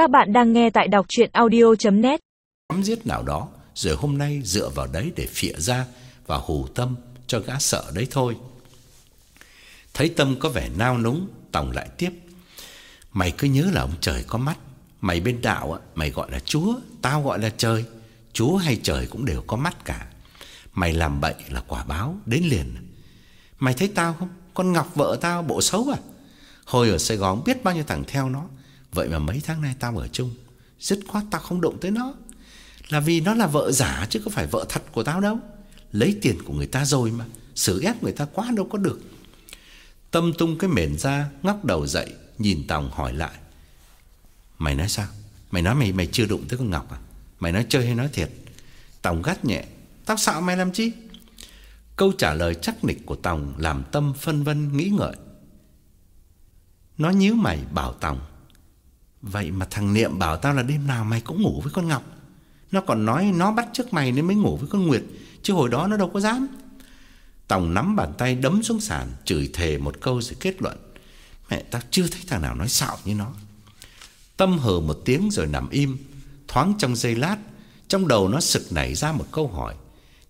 Các bạn đang nghe tại đọc chuyện audio.net Cắm giết nào đó Rồi hôm nay dựa vào đấy để phịa ra Và hù Tâm cho gã sợ đấy thôi. Thấy Tâm có vẻ nao núng Tòng lại tiếp. Mày cứ nhớ là ông trời có mắt. Mày bên đạo á, mày gọi là Chúa Tao gọi là trời. Chúa hay trời cũng đều có mắt cả. Mày làm bậy là quả báo Đến liền. Mày thấy tao không? Con Ngọc vợ tao bộ xấu à? Hồi ở Sài Gòn biết bao nhiêu thằng theo nó. Vậy mà mấy tháng nay tao ở chung, Dứt khoát tao không động tới nó. Là vì nó là vợ giả chứ có phải vợ thật của tao đâu. Lấy tiền của người ta rồi mà, Xử ép người ta quá đâu có được. Tâm tung cái mền ra, Ngóc đầu dậy, Nhìn Tòng hỏi lại. Mày nói sao? Mày nói mày mày chưa đụng tới con Ngọc à? Mày nói chơi hay nói thiệt? Tòng gắt nhẹ. Tao sợ mày làm chi? Câu trả lời chắc nịch của Tòng Làm Tâm phân vân nghĩ ngợi. Nó nhíu mày bảo Tòng. Vậy mà thằng Niệm bảo tao là đêm nào mày cũng ngủ với con Ngọc. Nó còn nói nó bắt trước mày nên mới ngủ với con Nguyệt, Chứ hồi đó nó đâu có dám. Tòng nắm bàn tay đấm xuống sàn, Chửi thề một câu rồi kết luận. Mẹ tao chưa thấy thằng nào nói xạo như nó. Tâm hờ một tiếng rồi nằm im, Thoáng trong giây lát, Trong đầu nó sực nảy ra một câu hỏi.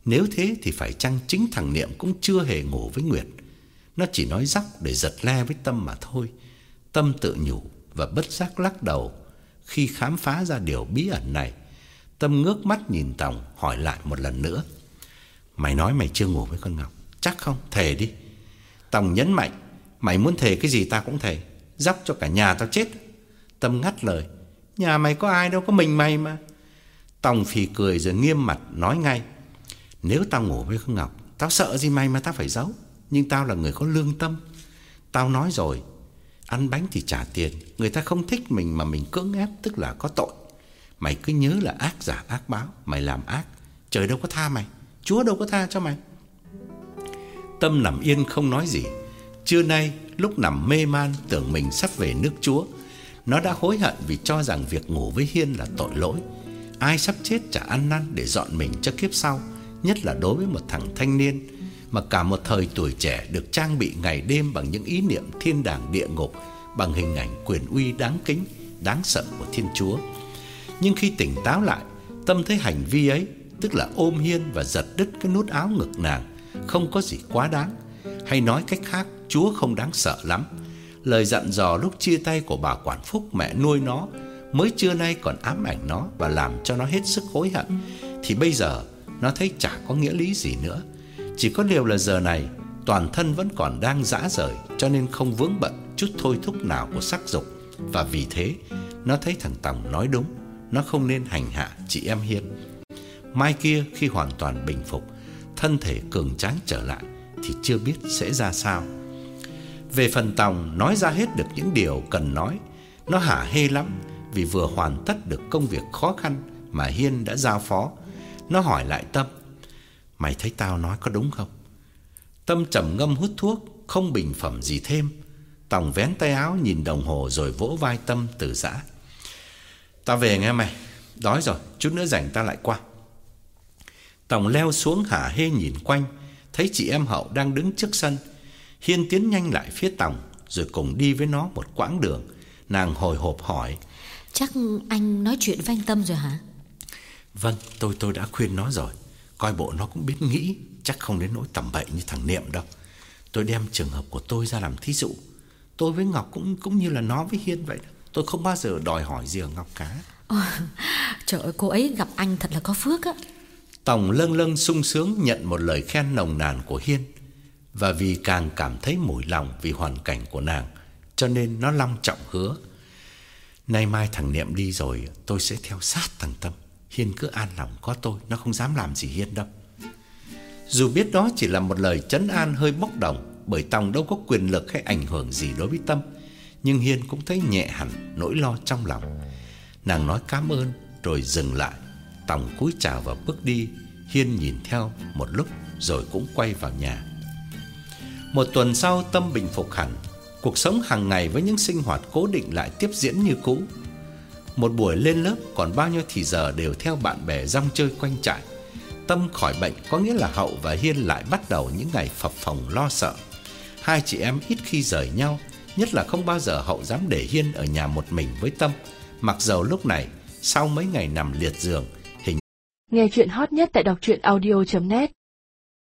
Nếu thế thì phải chăng chính thằng Niệm Cũng chưa hề ngủ với Nguyệt? Nó chỉ nói rắc để giật le với Tâm mà thôi. Tâm tự nhủ và bất giác lắc đầu. Khi khám phá ra điều bí ẩn này Tâm ngước mắt nhìn Tòng Hỏi lại một lần nữa. Mày nói mày chưa ngủ với con Ngọc Chắc không, thề đi. Tòng nhấn mạnh Mày muốn thề cái gì ta cũng thề Dóc cho cả nhà tao chết. Tâm ngắt lời Nhà mày có ai đâu có mình mày mà. Tòng phì cười rồi nghiêm mặt nói ngay Nếu tao ngủ với con Ngọc Tao sợ gì mày mà tao phải giấu Nhưng tao là người có lương tâm. Tao nói rồi Ăn bánh thì trả tiền. Người ta không thích mình mà mình cưỡng ép, Tức là có tội. Mày cứ nhớ là ác giả, ác báo. Mày làm ác. Trời đâu có tha mày. Chúa đâu có tha cho mày. Tâm nằm yên không nói gì. Trưa nay, lúc nằm mê man, Tưởng mình sắp về nước Chúa, Nó đã hối hận vì cho rằng Việc ngủ với Hiên là tội lỗi. Ai sắp chết chả ăn năn để dọn mình cho kiếp sau, Nhất là đối với một thằng thanh niên. Mà cả một thời tuổi trẻ Được trang bị ngày đêm bằng những ý niệm thiên đàng địa ngục, Bằng hình ảnh quyền uy đáng kính, Đáng sợ của Thiên Chúa. Nhưng khi tỉnh táo lại, Tâm thấy hành vi ấy, Tức là ôm Hiên và giật đứt cái nút áo ngực nàng, Không có gì quá đáng. Hay nói cách khác, Chúa không đáng sợ lắm. Lời dặn dò lúc chia tay của bà Quản Phúc mẹ nuôi nó, Mới trưa nay còn ám ảnh nó Và làm cho nó hết sức hối hận, Thì bây giờ nó thấy chả có nghĩa lý gì nữa. Chỉ có điều là giờ này, Toàn thân vẫn còn đang dã rời, Cho nên không vướng bận chút thôi thúc nào của sắc dục. Và vì thế, Nó thấy thằng Tòng nói đúng, Nó không nên hành hạ chị em Hiên. Mai kia khi hoàn toàn bình phục, Thân thể cường tráng trở lại, Thì chưa biết sẽ ra sao. Về phần Tòng, Nói ra hết được những điều cần nói. Nó hả hê lắm, Vì vừa hoàn tất được công việc khó khăn Mà Hiên đã giao phó. Nó hỏi lại Tâm Mày thấy tao nói có đúng không? Tâm trầm ngâm hút thuốc Không bình phẩm gì thêm. Tòng vén tay áo nhìn đồng hồ Rồi vỗ vai Tâm từ giã. Tao về nghe mày. Đói rồi chút nữa rảnh ta lại qua. Tòng leo xuống hả hê nhìn quanh Thấy chị em Hậu đang đứng trước sân. Hiên tiến nhanh lại phía Tòng Rồi cùng đi với nó một quãng đường. Nàng hồi hộp hỏi Chắc anh nói chuyện với anh Tâm rồi hả? Vâng tôi tôi đã khuyên nó rồi Coi bộ nó cũng biết nghĩ Chắc không đến nỗi tầm bậy như thằng Niệm đâu. Tôi đem trường hợp của tôi ra làm thí dụ. Tôi với Ngọc cũng cũng như là nó với Hiên vậy Tôi không bao giờ đòi hỏi gì ở Ngọc cả. Ồ, Trời ơi cô ấy gặp anh thật là có phước á. Tòng lâng lâng sung sướng nhận một lời khen nồng nàn của Hiên. Và vì càng cảm thấy mủi lòng vì hoàn cảnh của nàng Cho nên nó long trọng hứa. Nay mai thằng Niệm đi rồi tôi sẽ theo sát thằng Tâm Hiên cứ an lòng có tôi, Nó không dám làm gì Hiên đâu. Dù biết đó chỉ là một lời chấn an hơi bốc đồng, Bởi Tòng đâu có quyền lực hay ảnh hưởng gì đối với Tâm. Nhưng Hiên cũng thấy nhẹ hẳn, nỗi lo trong lòng. Nàng nói cảm ơn, rồi dừng lại. Tòng cúi chào và bước đi. Hiên nhìn theo một lúc, Rồi cũng quay vào nhà. Một tuần sau, Tâm bình phục hẳn. Cuộc sống hàng ngày với những sinh hoạt cố định lại tiếp diễn như cũ. Một buổi lên lớp còn bao nhiêu thì giờ đều theo bạn bè rong chơi quanh trại. Tâm khỏi bệnh có nghĩa là Hậu và Hiên lại bắt đầu những ngày phập phồng lo sợ. Hai chị em ít khi rời nhau Nhất là không bao giờ Hậu dám để Hiên ở nhà một mình với Tâm. Mặc dầu lúc này sau mấy ngày nằm liệt giường, hình Nghe chuyện hot nhất tại đọc truyện audio.net